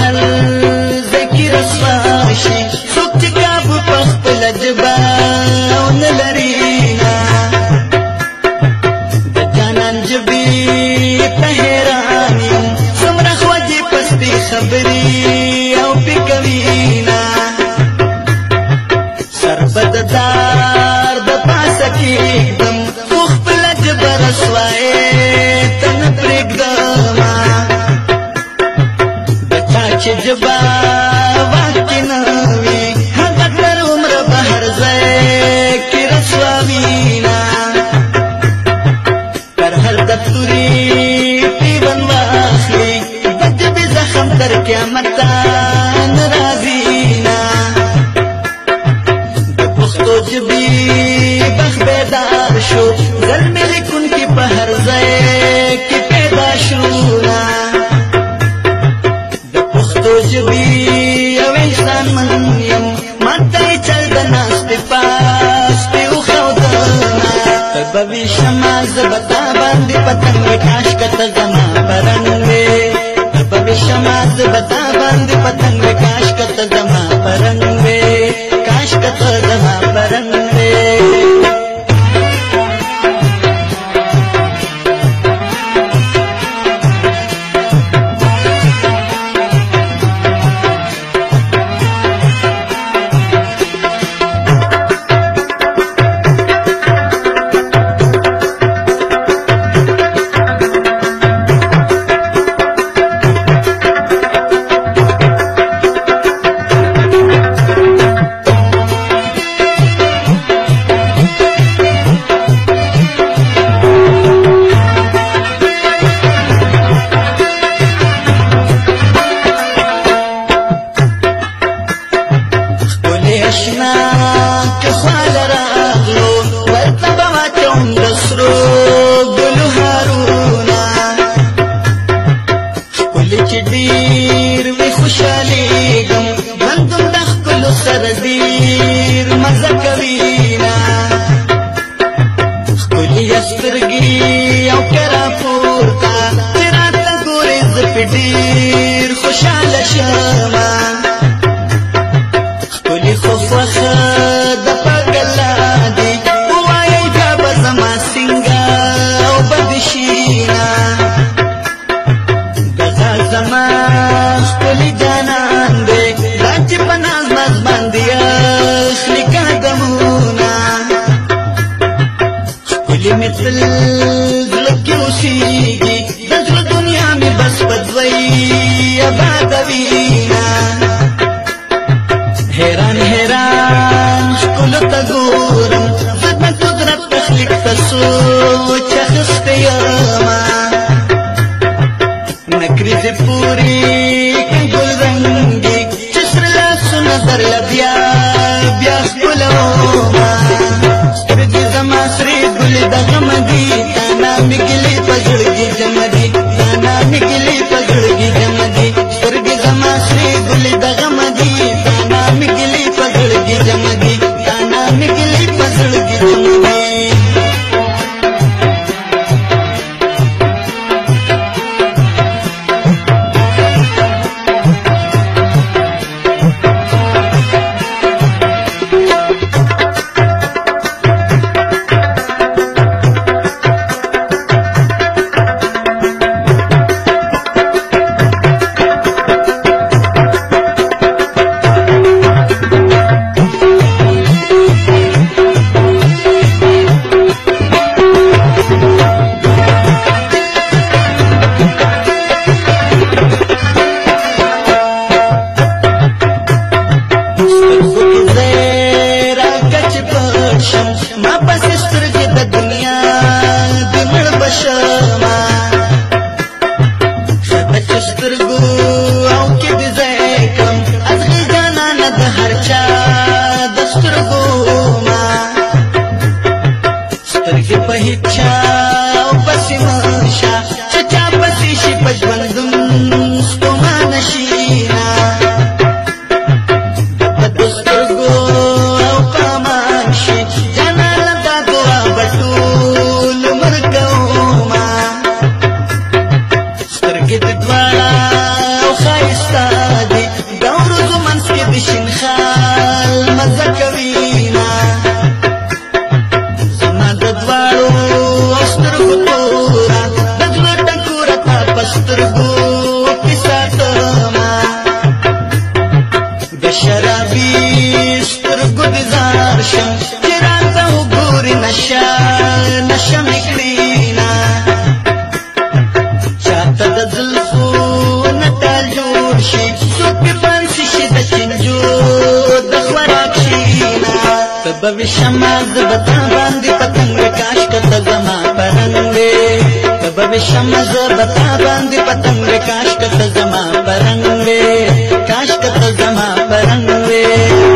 وهل ذکر اسوا شي څوک چې کا په خپل جبا او نلري چې جبا وخت نه وي هغه تر عمر بهر ځای کې رسوي نه تر هر دستوري پیوند واخلي بد به زخم تر قیامت ناراضي نه د پښتو جبي بخ بیدار شو زلمي شری ګل دغه مدي Señor. بوشمز بتا باندې پتنګ کاش کته زما پرنګې بوشمز بتا باندې پتنګ کاش کته زما پرنګې کاش کته زما پرنګې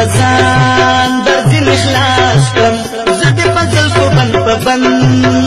بزان درځل اخلاص کړم. زه دې مزل کو بند په بند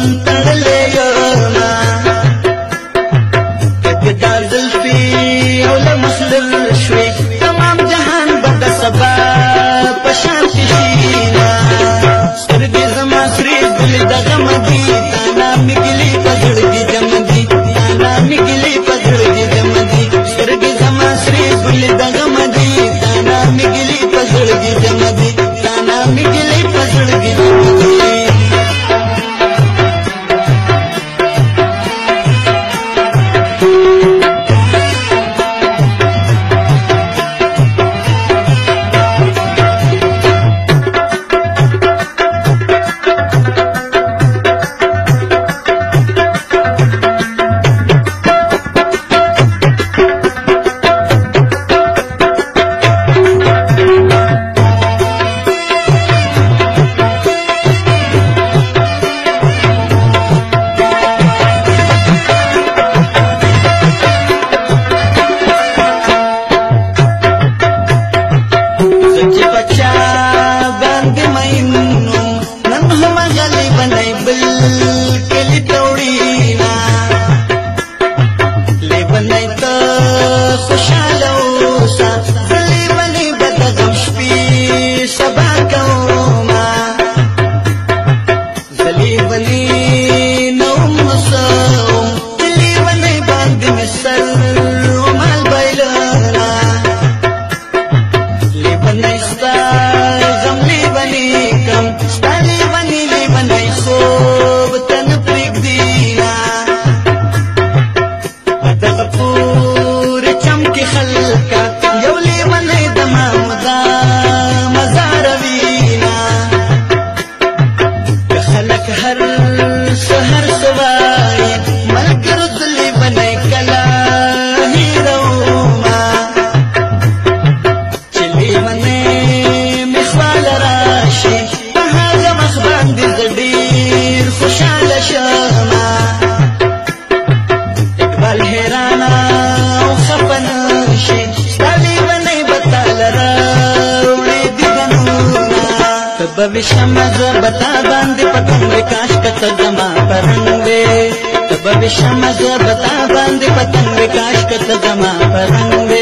بوشمز بتا باندې پتنګ کاش کته زما پرنګې تب بوشمز بتا باندې پتنګ کاش کته زما پرنګې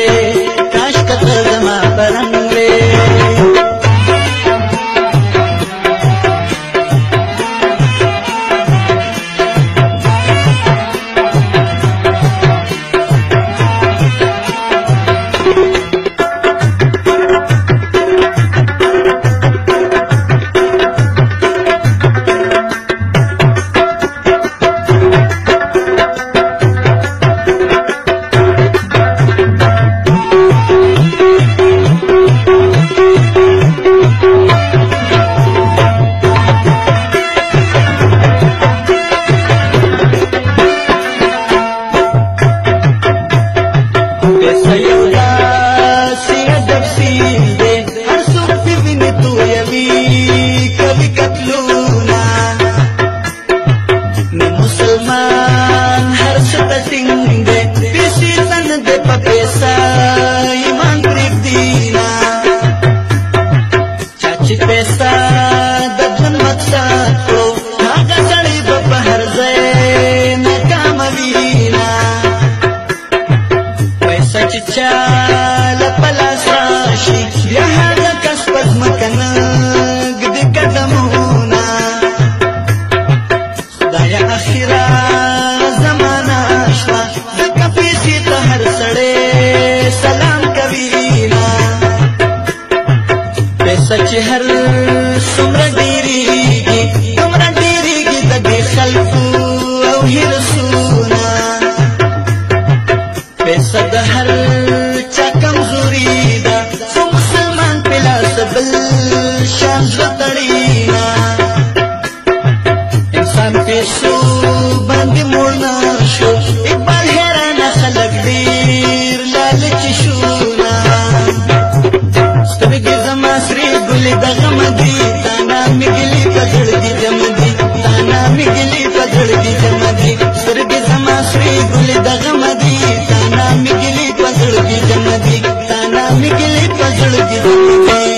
مګلی دغه مدي تانا مګلی پکړ دي جمدي تانا مګلی پکړ دي جمدي سرګي زما سري ګل دغه مدي تانا مګلی پکړ دي جمدي تانا مګلی پکړ دي جمدي